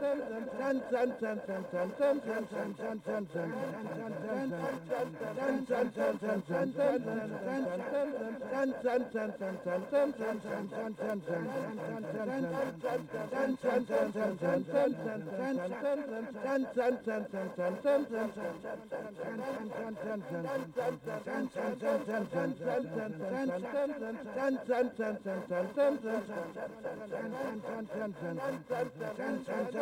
Sense and sense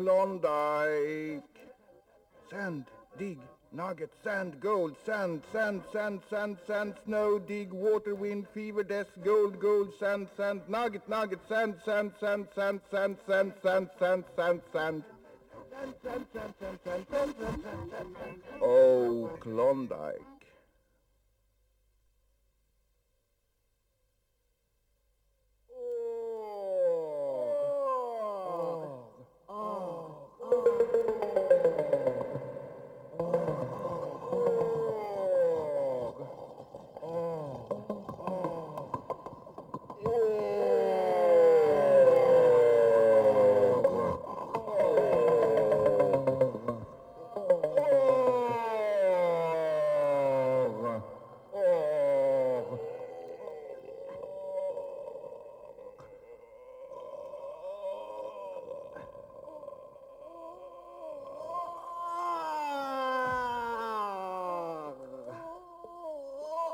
Klondike. Sand, dig, nugget, sand, gold, sand, sand, sand, sand, sand, snow, dig, water, wind, fever, death, gold, gold, sand, sand, nugget, nugget, sand, sand, sand, sand, sand, sand, sand, sand, sand, sand. Oh, Klondike.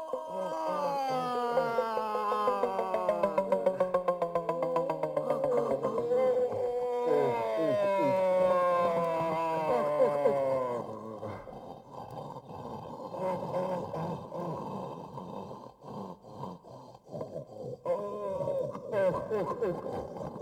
Oh, oh, oh.